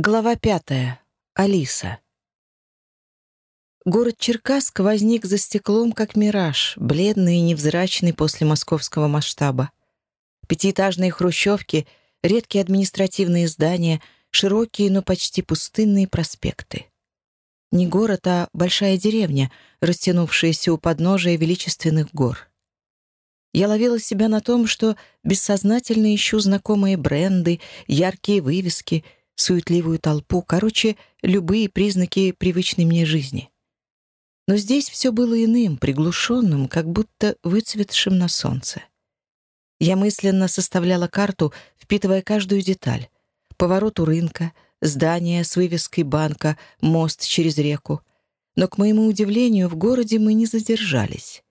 Глава пятая. Алиса. Город Черкасск возник за стеклом, как мираж, бледный и невзрачный после московского масштаба. Пятиэтажные хрущевки, редкие административные здания, широкие, но почти пустынные проспекты. Не город, а большая деревня, растянувшаяся у подножия величественных гор. Я ловила себя на том, что бессознательно ищу знакомые бренды, яркие вывески — суетливую толпу, короче, любые признаки привычной мне жизни. Но здесь все было иным, приглушенным, как будто выцветшим на солнце. Я мысленно составляла карту, впитывая каждую деталь. Поворот у рынка, здание с вывеской банка, мост через реку. Но, к моему удивлению, в городе мы не задержались.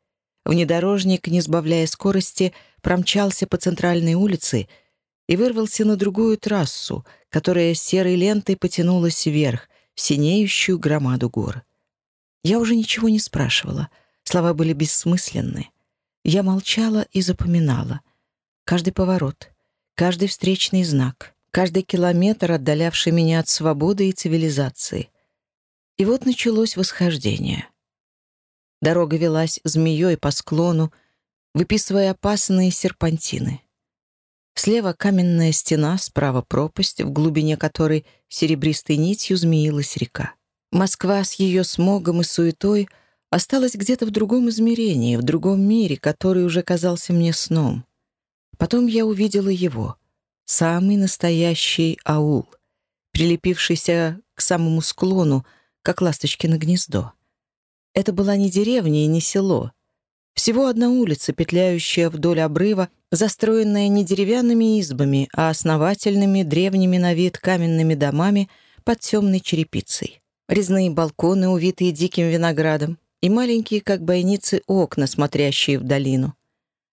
Внедорожник, не сбавляя скорости, промчался по центральной улице — и вырвался на другую трассу, которая серой лентой потянулась вверх, в синеющую громаду гор. Я уже ничего не спрашивала, слова были бессмысленны. Я молчала и запоминала. Каждый поворот, каждый встречный знак, каждый километр, отдалявший меня от свободы и цивилизации. И вот началось восхождение. Дорога велась змеей по склону, выписывая опасные серпантины. Слева каменная стена, справа пропасть, в глубине которой серебристой нитью змеилась река. Москва с ее смогом и суетой осталась где-то в другом измерении, в другом мире, который уже казался мне сном. Потом я увидела его, самый настоящий аул, прилепившийся к самому склону, как ласточки на гнездо. Это была не деревня и не село. Всего одна улица, петляющая вдоль обрыва застроенная не деревянными избами, а основательными, древними на вид каменными домами под темной черепицей. Резные балконы, увитые диким виноградом, и маленькие, как бойницы, окна, смотрящие в долину.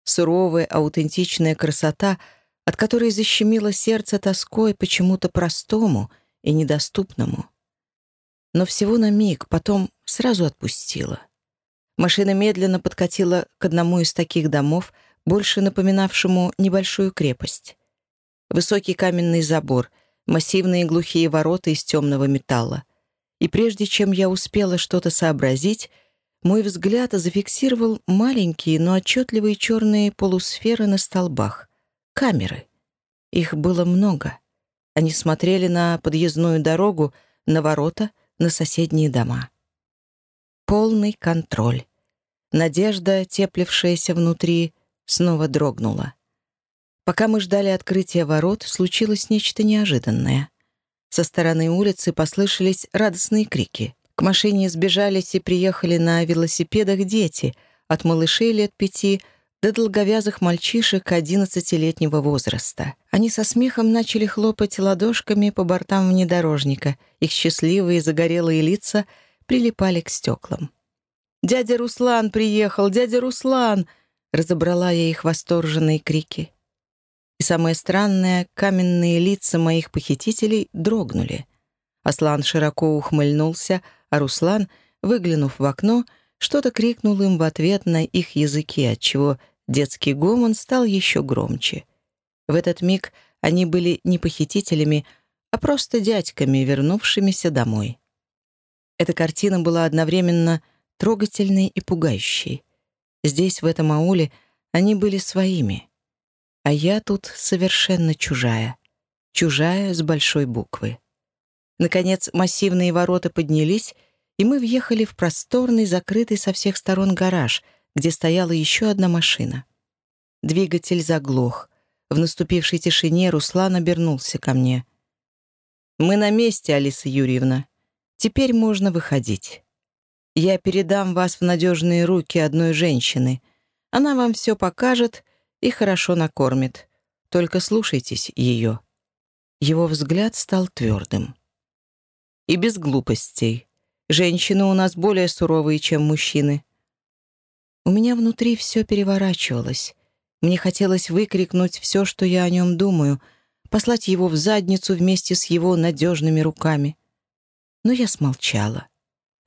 Суровая, аутентичная красота, от которой защемило сердце тоской почему-то простому и недоступному. Но всего на миг, потом сразу отпустила. Машина медленно подкатила к одному из таких домов, больше напоминавшему небольшую крепость. Высокий каменный забор, массивные глухие ворота из темного металла. И прежде чем я успела что-то сообразить, мой взгляд зафиксировал маленькие, но отчетливые черные полусферы на столбах. Камеры. Их было много. Они смотрели на подъездную дорогу, на ворота, на соседние дома. Полный контроль. Надежда, теплившаяся внутри, снова дрогнула. Пока мы ждали открытия ворот, случилось нечто неожиданное. Со стороны улицы послышались радостные крики. К машине сбежались и приехали на велосипедах дети, от малышей лет пяти до долговязых мальчишек одиннадцатилетнего возраста. Они со смехом начали хлопать ладошками по бортам внедорожника. Их счастливые загорелые лица прилипали к стеклам. «Дядя Руслан приехал! Дядя Руслан!» Разобрала я их восторженные крики. И самое странное, каменные лица моих похитителей дрогнули. Аслан широко ухмыльнулся, а Руслан, выглянув в окно, что-то крикнул им в ответ на их языке, отчего детский гомон стал еще громче. В этот миг они были не похитителями, а просто дядьками, вернувшимися домой. Эта картина была одновременно трогательной и пугающей. Здесь, в этом ауле, они были своими. А я тут совершенно чужая. Чужая с большой буквы. Наконец, массивные ворота поднялись, и мы въехали в просторный, закрытый со всех сторон гараж, где стояла еще одна машина. Двигатель заглох. В наступившей тишине Руслан обернулся ко мне. «Мы на месте, Алиса Юрьевна. Теперь можно выходить». Я передам вас в надежные руки одной женщины. Она вам все покажет и хорошо накормит. Только слушайтесь ее». Его взгляд стал твердым. «И без глупостей. Женщины у нас более суровые, чем мужчины». У меня внутри все переворачивалось. Мне хотелось выкрикнуть все, что я о нем думаю, послать его в задницу вместе с его надежными руками. Но я смолчала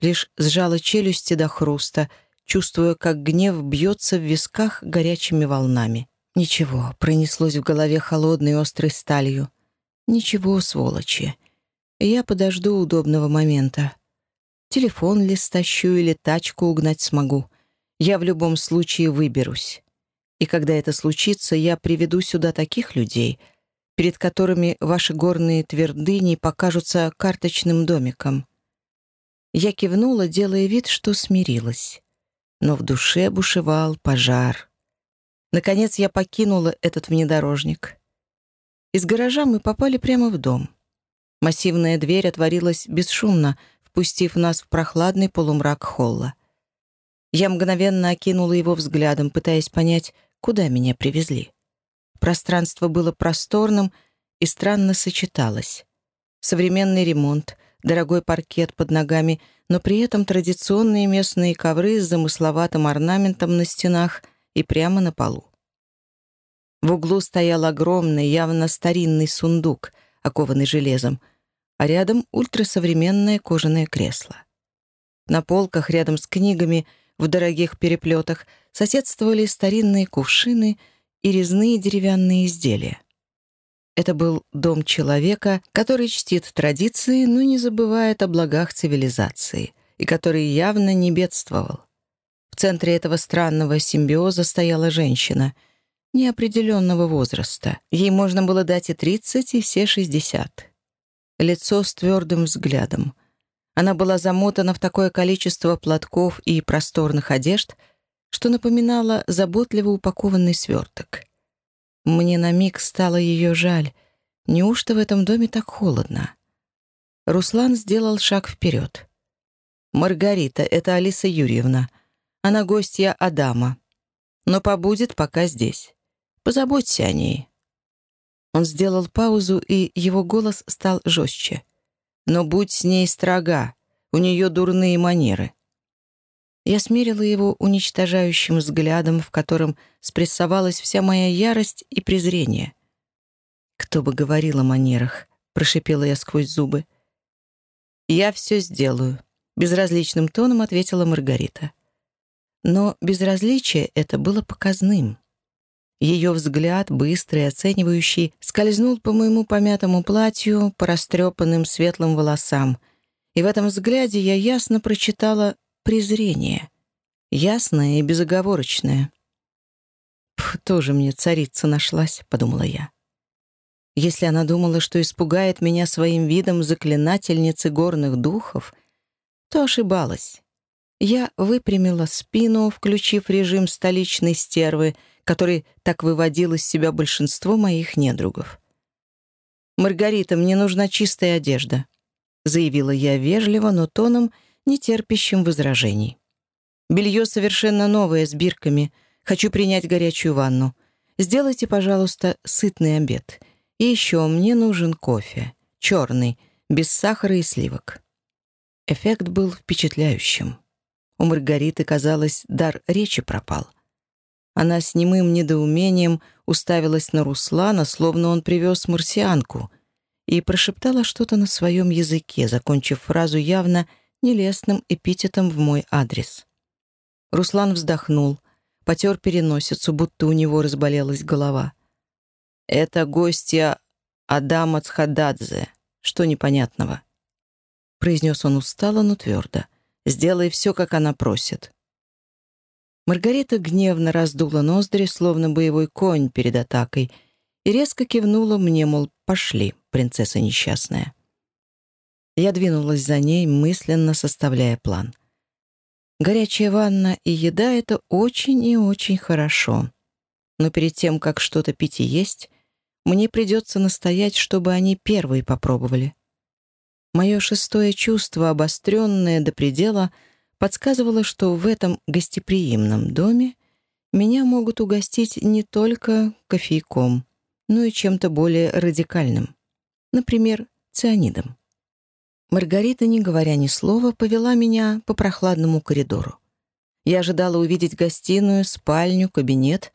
лишь сжала челюсти до хруста, чувствуя, как гнев бьется в висках горячими волнами. Ничего, пронеслось в голове холодной острой сталью. Ничего, сволочи. Я подожду удобного момента. Телефон ли стащу или тачку угнать смогу. Я в любом случае выберусь. И когда это случится, я приведу сюда таких людей, перед которыми ваши горные твердыни покажутся карточным домиком. Я кивнула, делая вид, что смирилась. Но в душе бушевал пожар. Наконец я покинула этот внедорожник. Из гаража мы попали прямо в дом. Массивная дверь отворилась бесшумно, впустив нас в прохладный полумрак холла. Я мгновенно окинула его взглядом, пытаясь понять, куда меня привезли. Пространство было просторным и странно сочеталось. Современный ремонт, дорогой паркет под ногами, но при этом традиционные местные ковры с замысловатым орнаментом на стенах и прямо на полу. В углу стоял огромный, явно старинный сундук, окованный железом — а рядом ультрасовременное кожаное кресло. На полках рядом с книгами в дорогих переплетах соседствовали старинные кувшины и резные деревянные изделия. Это был дом человека, который чтит традиции, но не забывает о благах цивилизации, и который явно не бедствовал. В центре этого странного симбиоза стояла женщина неопределенного возраста. Ей можно было дать и 30, и все 60 лицо с твердым взглядом. Она была замотана в такое количество платков и просторных одежд, что напоминала заботливо упакованный сверток. Мне на миг стало ее жаль. Неужто в этом доме так холодно? Руслан сделал шаг вперед. «Маргарита, это Алиса Юрьевна. Она гостья Адама. Но побудет пока здесь. Позаботься о ней». Он сделал паузу, и его голос стал жестче. «Но будь с ней строга, у нее дурные манеры». Я смерила его уничтожающим взглядом, в котором спрессовалась вся моя ярость и презрение. «Кто бы говорил о манерах?» — прошипела я сквозь зубы. «Я все сделаю», — безразличным тоном ответила Маргарита. Но безразличие это было показным. Ее взгляд, быстрый, оценивающий, скользнул по моему помятому платью, по растрепанным светлым волосам. И в этом взгляде я ясно прочитала презрение. Ясное и безоговорочное. «Пф, тоже мне царица нашлась», — подумала я. Если она думала, что испугает меня своим видом заклинательницы горных духов, то ошибалась. Я выпрямила спину, включив режим столичной стервы — который так выводил из себя большинство моих недругов. «Маргарита, мне нужна чистая одежда», — заявила я вежливо, но тоном, не терпящим возражений. «Белье совершенно новое, с бирками. Хочу принять горячую ванну. Сделайте, пожалуйста, сытный обед. И еще мне нужен кофе. Черный, без сахара и сливок». Эффект был впечатляющим. У Маргариты, казалось, дар речи пропал. Она с немым недоумением уставилась на Руслана, словно он привез марсианку, и прошептала что-то на своем языке, закончив фразу явно нелестным эпитетом в мой адрес. Руслан вздохнул, потер переносицу, будто у него разболелась голова. «Это гостья Адама Цхададзе. Что непонятного?» Произнес он устало, но твердо. «Сделай все, как она просит». Маргарита гневно раздула ноздри, словно боевой конь перед атакой, и резко кивнула мне, мол, пошли, принцесса несчастная. Я двинулась за ней, мысленно составляя план. Горячая ванна и еда — это очень и очень хорошо. Но перед тем, как что-то пить и есть, мне придется настоять, чтобы они первые попробовали. Мое шестое чувство, обостренное до предела — подсказывало, что в этом гостеприимном доме меня могут угостить не только кофейком, но и чем-то более радикальным. Например, цианидом. Маргарита, не говоря ни слова, повела меня по прохладному коридору. Я ожидала увидеть гостиную, спальню, кабинет,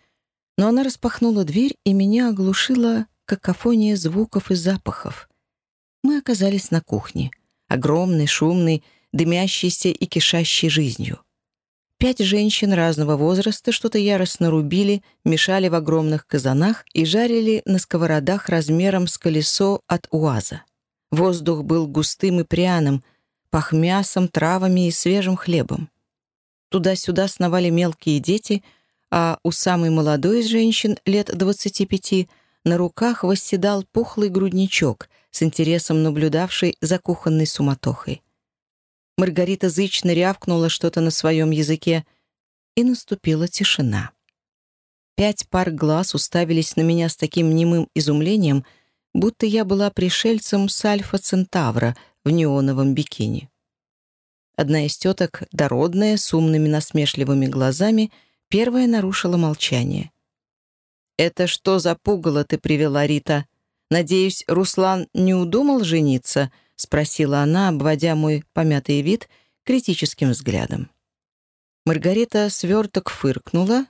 но она распахнула дверь, и меня оглушила какофония звуков и запахов. Мы оказались на кухне. Огромный, шумный, дымящейся и кишащей жизнью. Пять женщин разного возраста что-то яростно рубили, мешали в огромных казанах и жарили на сковородах размером с колесо от УАЗа. Воздух был густым и пряным, пах мясом, травами и свежим хлебом. Туда-сюда сновали мелкие дети, а у самой молодой из женщин, лет двадцати пяти, на руках восседал пухлый грудничок, с интересом наблюдавший за кухонной суматохой. Маргарита зычно рявкнула что-то на своем языке, и наступила тишина. Пять пар глаз уставились на меня с таким немым изумлением, будто я была пришельцем с Альфа-Центавра в неоновом бикини. Одна из теток, дородная, с умными насмешливыми глазами, первая нарушила молчание. «Это что за пугало ты привела, Рита? Надеюсь, Руслан не удумал жениться?» — спросила она, обводя мой помятый вид критическим взглядом. Маргарита сверток фыркнула,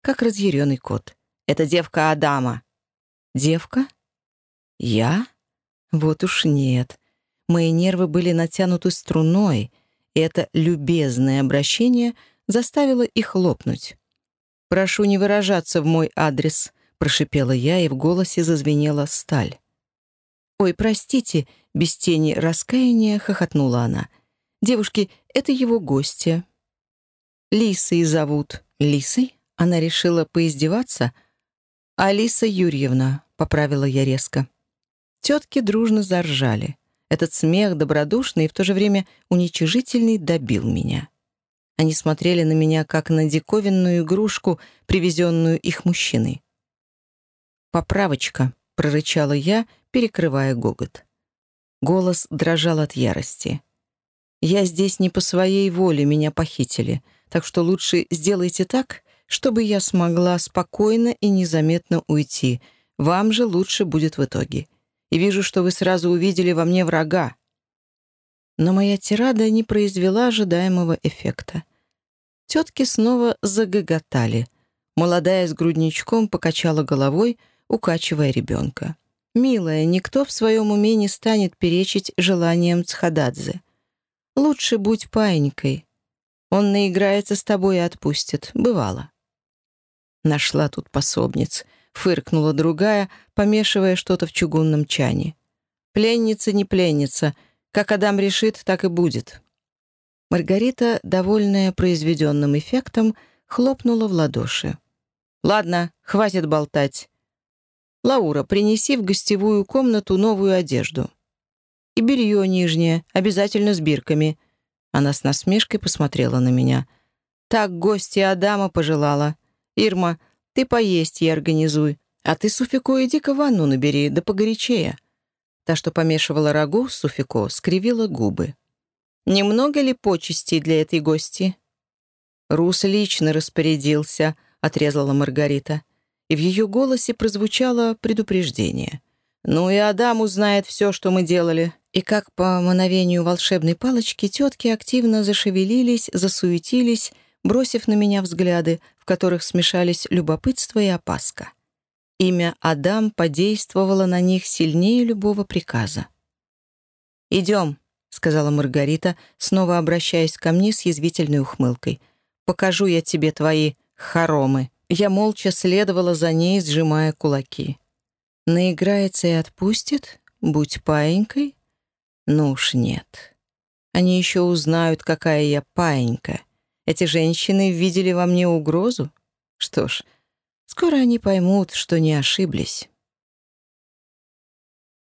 как разъяренный кот. «Это девка Адама». «Девка? Я? Вот уж нет. Мои нервы были натянуты струной, и это любезное обращение заставило их лопнуть. «Прошу не выражаться в мой адрес», — прошипела я, и в голосе зазвенела сталь. «Ой, простите», — без тени раскаяния хохотнула она. «Девушки, это его гости». «Лисой зовут». «Лисой?» Она решила поиздеваться. «Алиса Юрьевна», — поправила я резко. Тетки дружно заржали. Этот смех, добродушный и в то же время уничижительный, добил меня. Они смотрели на меня, как на диковинную игрушку, привезенную их мужчиной. «Поправочка», — прорычала я, перекрывая гогот. Голос дрожал от ярости. «Я здесь не по своей воле, меня похитили, так что лучше сделайте так, чтобы я смогла спокойно и незаметно уйти. Вам же лучше будет в итоге. И вижу, что вы сразу увидели во мне врага». Но моя тирада не произвела ожидаемого эффекта. Тетки снова загоготали. Молодая с грудничком покачала головой, укачивая ребенка. «Милая, никто в своем уме не станет перечить желаниям Цхададзе. Лучше будь паинькой. Он наиграется с тобой и отпустит. Бывало». Нашла тут пособниц. Фыркнула другая, помешивая что-то в чугунном чане. Пленница не пленница. Как Адам решит, так и будет. Маргарита, довольная произведенным эффектом, хлопнула в ладоши. «Ладно, хватит болтать. Лаура, принеси в гостевую комнату новую одежду. И белье нижнее, обязательно с бирками». Она с насмешкой посмотрела на меня. «Так гостья Адама пожелала. «Ирма, ты поесть ей организуй, а ты, Суфико, иди-ка ванну набери, да погорячее». Та, что помешивала рагу, Суфико, скривила губы. «Немного ли почестей для этой гости?» «Рус лично распорядился», — отрезала Маргарита. И в ее голосе прозвучало предупреждение. «Ну и Адам узнает все, что мы делали». И как по мановению волшебной палочки тетки активно зашевелились, засуетились, бросив на меня взгляды, в которых смешались любопытство и опаска. Имя Адам подействовало на них сильнее любого приказа. «Идем», — сказала Маргарита, снова обращаясь ко мне с язвительной ухмылкой. «Покажу я тебе твои хоромы». Я молча следовала за ней, сжимая кулаки. «Наиграется и отпустит? Будь паенькой?» «Ну уж нет. Они еще узнают, какая я паенька. Эти женщины видели во мне угрозу? Что ж, скоро они поймут, что не ошиблись.